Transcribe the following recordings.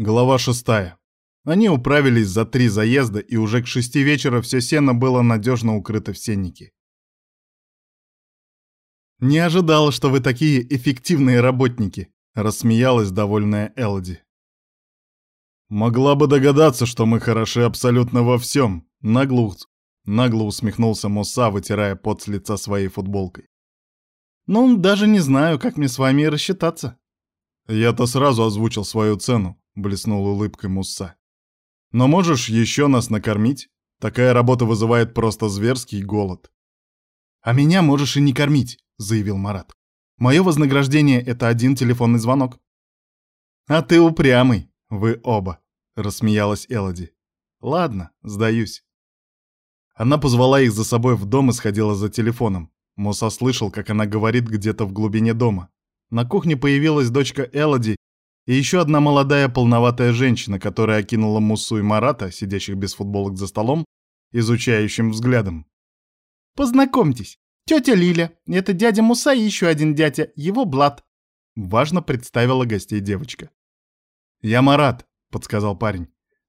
Глава шестая. Они управились за три заезда, и уже к шести вечера все сено было надежно укрыто в сеннике. «Не ожидал, что вы такие эффективные работники», — рассмеялась довольная Элоди. «Могла бы догадаться, что мы хороши абсолютно во всем», — нагло, нагло усмехнулся Муса, вытирая пот с лица своей футболкой. «Ну, даже не знаю, как мне с вами рассчитаться». «Я-то сразу озвучил свою цену», блеснул улыбкой Мусса. Но можешь еще нас накормить? Такая работа вызывает просто зверский голод. А меня можешь и не кормить, заявил Марат. Мое вознаграждение — это один телефонный звонок. А ты упрямый, вы оба, рассмеялась Элоди. Ладно, сдаюсь. Она позвала их за собой в дом и сходила за телефоном. Муса слышал, как она говорит где-то в глубине дома. На кухне появилась дочка Элоди и еще одна молодая полноватая женщина, которая окинула Мусу и Марата, сидящих без футболок за столом, изучающим взглядом. «Познакомьтесь, тетя Лиля, это дядя Муса и еще один дядя, его Блад», — важно представила гостей девочка. «Я Марат», — подсказал парень.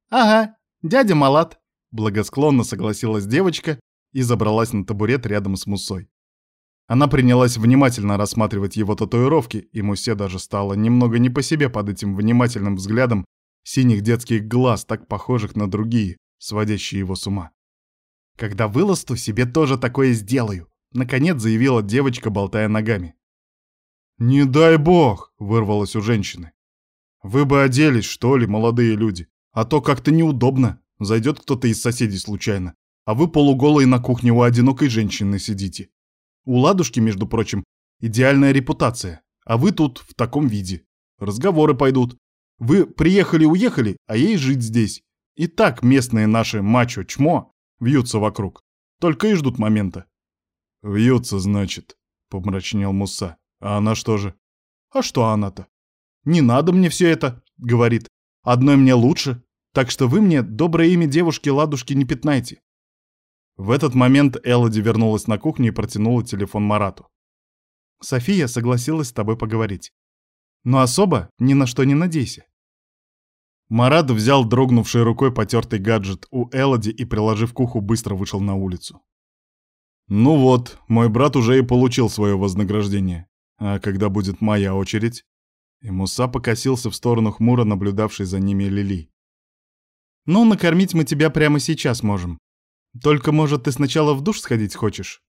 «Ага, дядя Малат», — благосклонно согласилась девочка и забралась на табурет рядом с Мусой. Она принялась внимательно рассматривать его татуировки, и Мусе даже стало немного не по себе под этим внимательным взглядом синих детских глаз, так похожих на другие, сводящие его с ума. «Когда выласту, себе тоже такое сделаю», — наконец заявила девочка, болтая ногами. «Не дай бог!» — вырвалось у женщины. «Вы бы оделись, что ли, молодые люди, а то как-то неудобно. Зайдет кто-то из соседей случайно, а вы полуголые на кухне у одинокой женщины сидите. У Ладушки, между прочим, идеальная репутация, а вы тут в таком виде. Разговоры пойдут. Вы приехали-уехали, а ей жить здесь. И так местные наши мачо-чмо вьются вокруг. Только и ждут момента. «Вьются, значит», — помрачнел Муса. «А она что же?» «А что она-то?» «Не надо мне все это», — говорит. «Одной мне лучше, так что вы мне доброе имя девушки-ладушки не пятнайте. В этот момент Элоди вернулась на кухню и протянула телефон Марату. «София согласилась с тобой поговорить. Но особо ни на что не надейся». Марат взял дрогнувшей рукой потертый гаджет у Элоди и, приложив к уху, быстро вышел на улицу. «Ну вот, мой брат уже и получил свое вознаграждение. А когда будет моя очередь?» И Муса покосился в сторону хмуро наблюдавшей за ними Лили. «Ну, накормить мы тебя прямо сейчас можем. Только, может, ты сначала в душ сходить хочешь?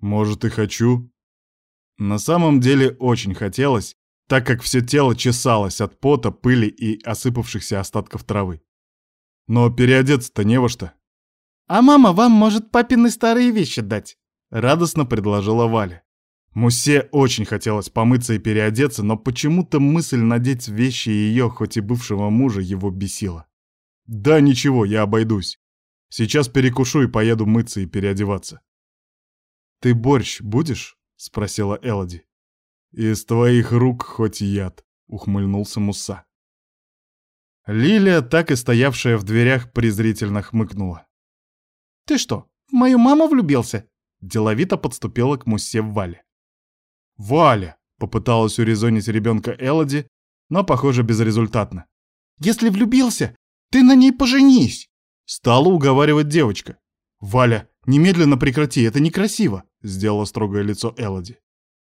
Может, и хочу. На самом деле очень хотелось, так как все тело чесалось от пота, пыли и осыпавшихся остатков травы. Но переодеться-то не во что. «А мама вам может папины старые вещи дать», — радостно предложила Валя. Мусе очень хотелось помыться и переодеться, но почему-то мысль надеть вещи ее, хоть и бывшего мужа, его бесила. «Да ничего, я обойдусь. Сейчас перекушу и поеду мыться и переодеваться. «Ты борщ будешь?» — спросила Элоди. «Из твоих рук хоть яд», — ухмыльнулся Муса. Лилия, так и стоявшая в дверях, презрительно хмыкнула. «Ты что, в мою маму влюбился?» Деловито подступила к Мусе Вале. «Валя!» — попыталась урезонить ребенка Элоди, но, похоже, безрезультатно. «Если влюбился, ты на ней поженись!» Стала уговаривать девочка. «Валя, немедленно прекрати, это некрасиво!» Сделала строгое лицо Элоди.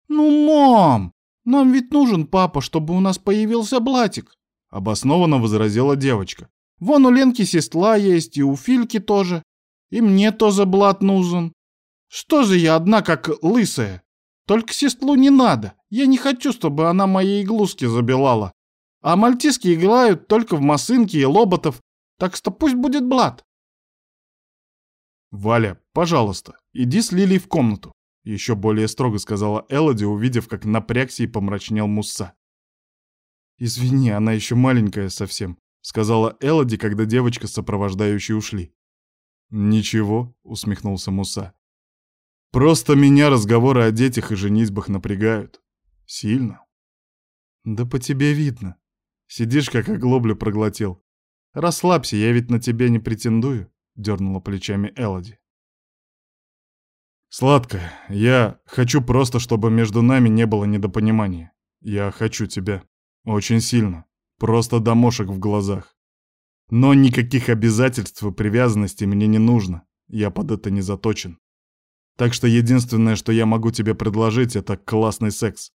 «Ну, мам, нам ведь нужен папа, чтобы у нас появился блатик!» Обоснованно возразила девочка. «Вон у Ленки сестла есть, и у Фильки тоже. И мне тоже блат нужен. Что же я одна, как лысая? Только сестлу не надо. Я не хочу, чтобы она мои иглуски забивала. А мальтиски играют только в масынки и лоботов, так что пусть будет Блад. «Валя, пожалуйста, иди с Лилией в комнату», — еще более строго сказала Элоди, увидев, как напрягся и помрачнел Мусса. «Извини, она еще маленькая совсем», — сказала Элоди, когда девочка с сопровождающей ушли. «Ничего», — усмехнулся Муса. «Просто меня разговоры о детях и женитьбах напрягают. Сильно». «Да по тебе видно. Сидишь, как оглоблю проглотил. «Расслабься, я ведь на тебя не претендую», — дернула плечами Элоди. «Сладкая, я хочу просто, чтобы между нами не было недопонимания. Я хочу тебя. Очень сильно», — Просто домошек в глазах. Но никаких обязательств и привязанностей мне не нужно. Я под это не заточен. Так что единственное, что я могу тебе предложить, это классный секс.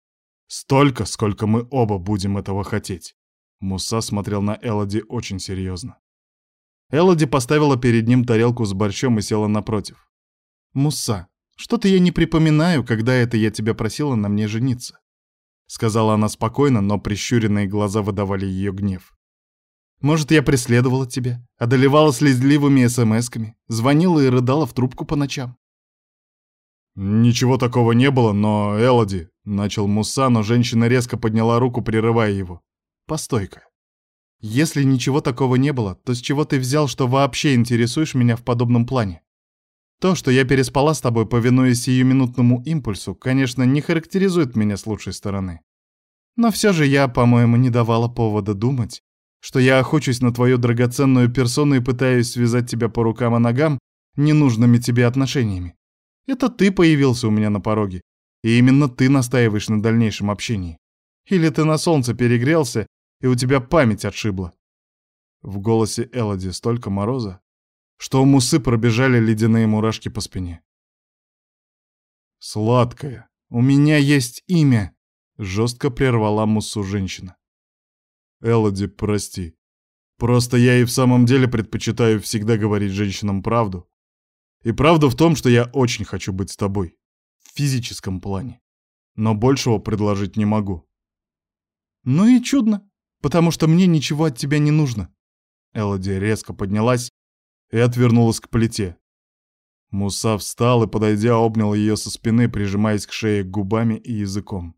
Столько, сколько мы оба будем этого хотеть. Муса смотрел на Элоди очень серьезно. Элоди поставила перед ним тарелку с борщом и села напротив. «Муса, что-то я не припоминаю, когда это я тебя просила на мне жениться», сказала она спокойно, но прищуренные глаза выдавали ее гнев. «Может, я преследовала тебя, одолевала слезливыми смс-ками, звонила и рыдала в трубку по ночам?» «Ничего такого не было, но, Элоди», — начал Муса, но женщина резко подняла руку, прерывая его. «Постой-ка. Если ничего такого не было, то с чего ты взял, что вообще интересуешь меня в подобном плане? То, что я переспала с тобой, повинуясь сиюминутному импульсу, конечно, не характеризует меня с лучшей стороны. Но все же я, по-моему, не давала повода думать, что я охочусь на твою драгоценную персону и пытаюсь связать тебя по рукам и ногам ненужными тебе отношениями. Это ты появился у меня на пороге, и именно ты настаиваешь на дальнейшем общении. Или ты на солнце перегрелся, и у тебя память отшибла. В голосе Элоди столько мороза, что у Мусы пробежали ледяные мурашки по спине. «Сладкая, у меня есть имя!» — жестко прервала Мусу женщина. «Элоди, прости. Просто я и в самом деле предпочитаю всегда говорить женщинам правду. И правда в том, что я очень хочу быть с тобой. В физическом плане. Но большего предложить не могу». «Ну и чудно потому что мне ничего от тебя не нужно». Элоди резко поднялась и отвернулась к плите. Муса встал и, подойдя, обнял ее со спины, прижимаясь к шее губами и языком.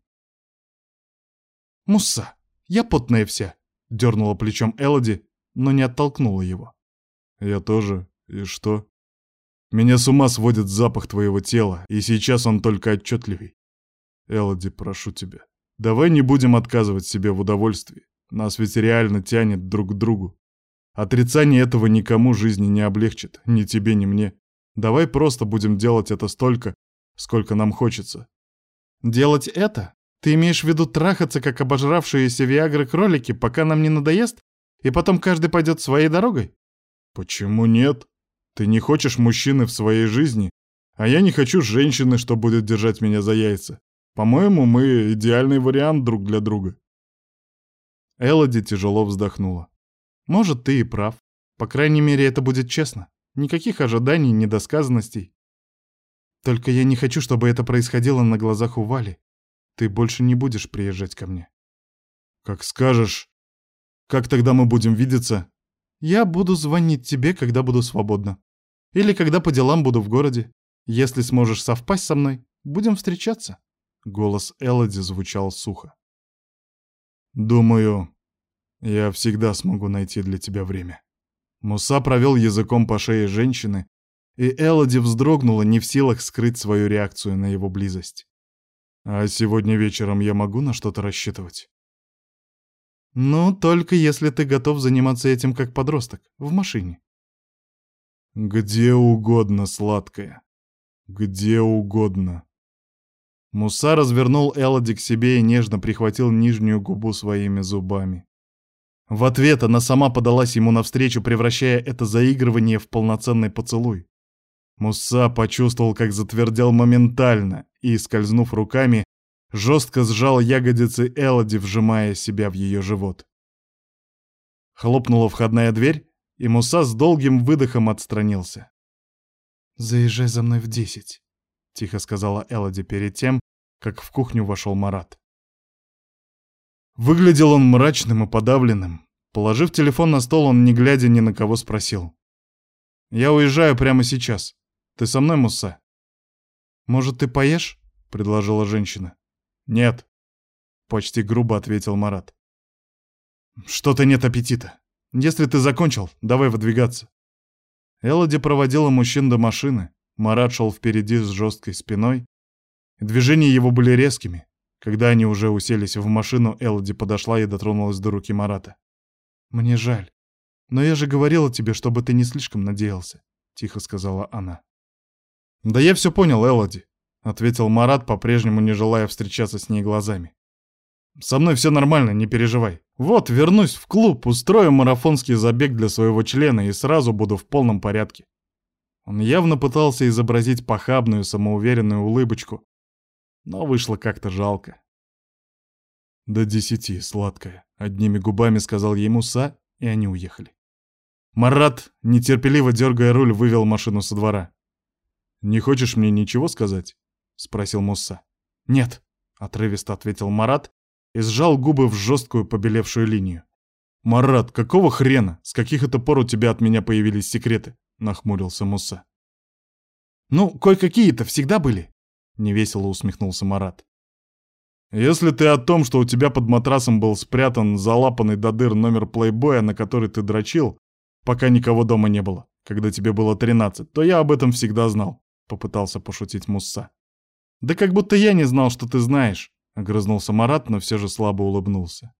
«Муса, я потная вся», — дернула плечом Элоди, но не оттолкнула его. «Я тоже. И что?» «Меня с ума сводит запах твоего тела, и сейчас он только отчетливей. Элоди, прошу тебя, давай не будем отказывать себе в удовольствии. Нас ведь реально тянет друг к другу. Отрицание этого никому жизни не облегчит, ни тебе, ни мне. Давай просто будем делать это столько, сколько нам хочется. Делать это? Ты имеешь в виду трахаться, как обожравшиеся виагры кролики, пока нам не надоест, и потом каждый пойдет своей дорогой? Почему нет? Ты не хочешь мужчины в своей жизни, а я не хочу женщины, что будет держать меня за яйца. По-моему, мы идеальный вариант друг для друга. Элоди тяжело вздохнула. «Может, ты и прав. По крайней мере, это будет честно. Никаких ожиданий, недосказанностей. Только я не хочу, чтобы это происходило на глазах у Вали. Ты больше не будешь приезжать ко мне». «Как скажешь. Как тогда мы будем видеться?» «Я буду звонить тебе, когда буду свободна. Или когда по делам буду в городе. Если сможешь совпасть со мной, будем встречаться». Голос Элоди звучал сухо. Думаю, я всегда смогу найти для тебя время. Муса провел языком по шее женщины, и Элоди вздрогнула, не в силах скрыть свою реакцию на его близость. А сегодня вечером я могу на что-то рассчитывать? Ну, только если ты готов заниматься этим как подросток, в машине. Где угодно, сладкая. Где угодно. Муса развернул Элоди к себе и нежно прихватил нижнюю губу своими зубами. В ответ она сама подалась ему навстречу, превращая это заигрывание в полноценный поцелуй. Муса почувствовал, как затвердел моментально и, скользнув руками, жестко сжал ягодицы Элоди, вжимая себя в ее живот. Хлопнула входная дверь, и Муса с долгим выдохом отстранился. «Заезжай за мной в десять», — тихо сказала Элоди перед тем, как в кухню вошел Марат. Выглядел он мрачным и подавленным. Положив телефон на стол, он, не глядя ни на кого, спросил. «Я уезжаю прямо сейчас. Ты со мной, Муса?» «Может, ты поешь?» — предложила женщина. «Нет», — почти грубо ответил Марат. «Что-то нет аппетита. Если ты закончил, давай выдвигаться». Элоди проводила мужчин до машины. Марат шел впереди с жесткой спиной, Движения его были резкими. Когда они уже уселись в машину, Элоди подошла и дотронулась до руки Марата. «Мне жаль. Но я же говорила тебе, чтобы ты не слишком надеялся», — тихо сказала она. «Да я все понял, Элоди», — ответил Марат, по-прежнему не желая встречаться с ней глазами. Со мной все нормально, не переживай. Вот, вернусь в клуб, устрою марафонский забег для своего члена и сразу буду в полном порядке. Он явно пытался изобразить похабную, самоуверенную улыбочку, но вышло как-то жалко. «До десяти, сладкая», — одними губами сказал ей Муса, и они уехали. Марат, нетерпеливо дергая руль, вывел машину со двора. «Не хочешь мне ничего сказать?» — спросил Муса. «Нет», — отрывисто ответил Марат и сжал губы в жесткую побелевшую линию. «Марат, какого хрена? С каких это пор у тебя от меня появились секреты?» — нахмурился Муса. «Ну, кое-какие-то всегда были», — невесело усмехнулся Марат. «Если ты о том, что у тебя под матрасом был спрятан залапанный до дыр номер плейбоя, на который ты дрочил, пока никого дома не было, когда тебе было тринадцать, то я об этом всегда знал», — попытался пошутить Мусса. «Да как будто я не знал, что ты знаешь», Огрызнулся Марат, но все же слабо улыбнулся.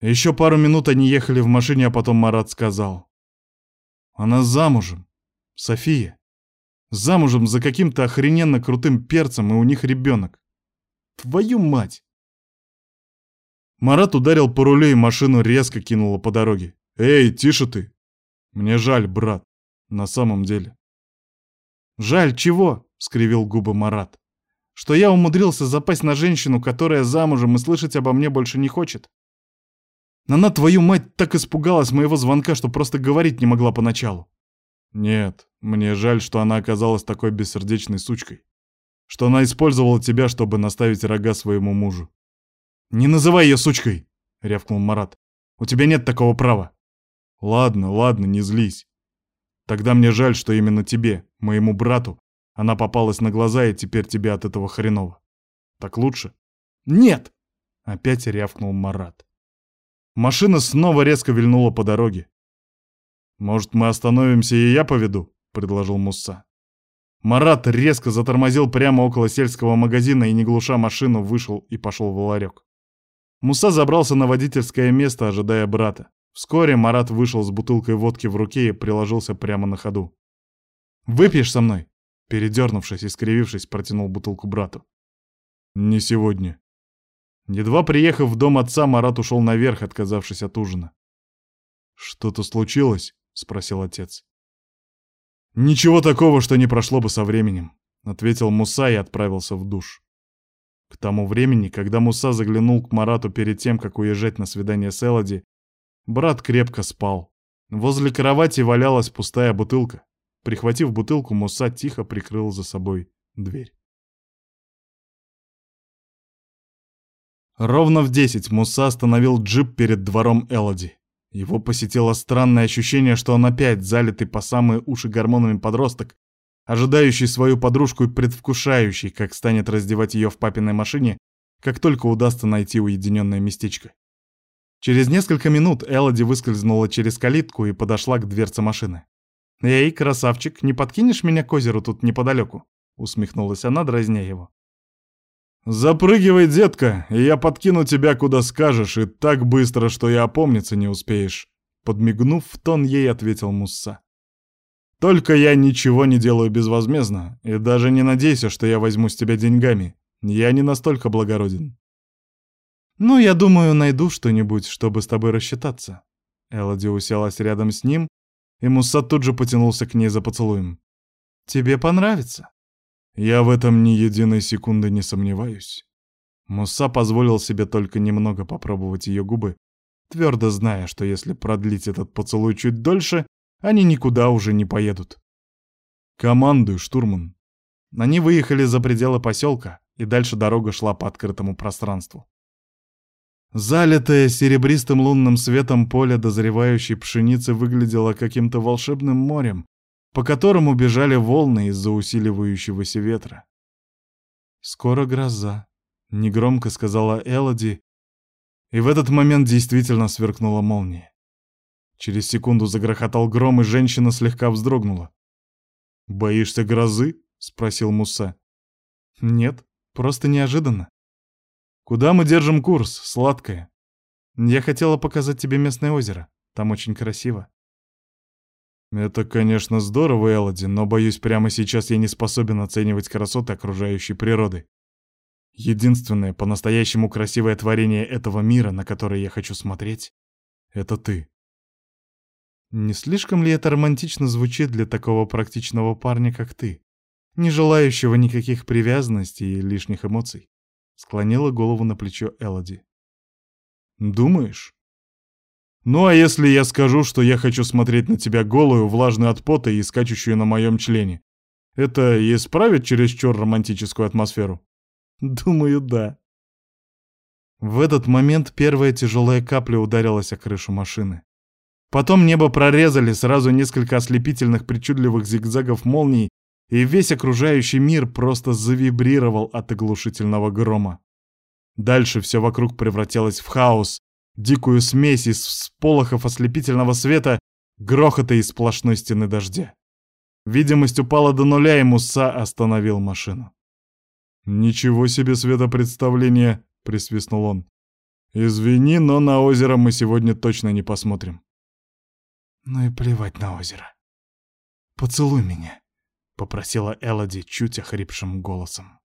Еще пару минут они ехали в машине, а потом Марат сказал. «Она замужем. София. Замужем за каким-то охрененно крутым перцем, и у них ребенок. Твою мать!» Марат ударил по рулю, и машину резко кинуло по дороге. «Эй, тише ты! Мне жаль, брат. На самом деле». «Жаль чего?» — скривил губы Марат что я умудрился запасть на женщину, которая замужем и слышать обо мне больше не хочет. Она, твою мать, так испугалась моего звонка, что просто говорить не могла поначалу. Нет, мне жаль, что она оказалась такой бессердечной сучкой. Что она использовала тебя, чтобы наставить рога своему мужу. «Не называй ее сучкой!» — рявкнул Марат. «У тебя нет такого права». «Ладно, ладно, не злись. Тогда мне жаль, что именно тебе, моему брату, она попалась на глаза, и теперь тебе от этого хреново. Так лучше? Нет! Опять рявкнул Марат. Машина снова резко вильнула по дороге. «Может, мы остановимся, и я поведу?» — предложил Мусса. Марат резко затормозил прямо около сельского магазина и, не глуша машину, вышел и пошел в ларек. Муса забрался на водительское место, ожидая брата. Вскоре Марат вышел с бутылкой водки в руке и приложился прямо на ходу. «Выпьешь со мной?» Передернувшись и скривившись, протянул бутылку брату. «Не сегодня». Едва приехав в дом отца, Марат ушел наверх, отказавшись от ужина. «Что-то случилось?» — спросил отец. «Ничего такого, что не прошло бы со временем», — ответил Муса и отправился в душ. К тому времени, когда Муса заглянул к Марату перед тем, как уезжать на свидание с Элоди, брат крепко спал. Возле кровати валялась пустая бутылка. Прихватив бутылку, Муса тихо прикрыл за собой дверь. Ровно в десять Муса остановил джип перед двором Элоди. Его посетило странное ощущение, что он опять залитый по самые уши гормонами подросток, ожидающий свою подружку и предвкушающий, как станет раздевать ее в папиной машине, как только удастся найти уединенное местечко. Через несколько минут Элоди выскользнула через калитку и подошла к дверце машины. «Эй, красавчик, не подкинешь меня к озеру тут неподалеку?» — усмехнулась она, дразня его. «Запрыгивай, детка, и я подкину тебя куда скажешь, и так быстро, что и опомниться не успеешь», — подмигнув в тон ей, ответил Мусса. «Только я ничего не делаю безвозмездно, и даже не надейся, что я возьму с тебя деньгами. Я не настолько благороден». «Ну, я думаю, найду что-нибудь, чтобы с тобой рассчитаться». Элоди уселась рядом с ним, и Муса тут же потянулся к ней за поцелуем. «Тебе понравится?» «Я в этом ни единой секунды не сомневаюсь». Муса позволил себе только немного попробовать ее губы, твердо зная, что если продлить этот поцелуй чуть дольше, они никуда уже не поедут. «Командуй, штурман». Они выехали за пределы поселка, и дальше дорога шла по открытому пространству. Залитое серебристым лунным светом поле дозревающей пшеницы выглядело каким-то волшебным морем, по которому бежали волны из-за усиливающегося ветра. «Скоро гроза», — негромко сказала Элоди, и в этот момент действительно сверкнула молния. Через секунду загрохотал гром, и женщина слегка вздрогнула. «Боишься грозы?» — спросил Муса. «Нет, просто неожиданно. «Куда мы держим курс, сладкое?» «Я хотела показать тебе местное озеро. Там очень красиво». «Это, конечно, здорово, Элоди, но, боюсь, прямо сейчас я не способен оценивать красоты окружающей природы. Единственное по-настоящему красивое творение этого мира, на которое я хочу смотреть, — это ты. Не слишком ли это романтично звучит для такого практичного парня, как ты, не желающего никаких привязанностей и лишних эмоций? Склонила голову на плечо Элоди. Думаешь? Ну а если я скажу, что я хочу смотреть на тебя голую, влажную от пота и скачущую на моем члене? Это исправит чересчур романтическую атмосферу? Думаю, да. В этот момент первая тяжелая капля ударилась о крышу машины. Потом небо прорезали сразу несколько ослепительных причудливых зигзагов молний, и весь окружающий мир просто завибрировал от оглушительного грома. Дальше все вокруг превратилось в хаос, дикую смесь из всполохов ослепительного света, грохота и сплошной стены дождя. Видимость упала до нуля, и Муса остановил машину. «Ничего себе светопредставление!» — присвистнул он. «Извини, но на озеро мы сегодня точно не посмотрим». Ну и плевать на озеро. «Поцелуй меня», — попросила Элоди чуть охрипшим голосом.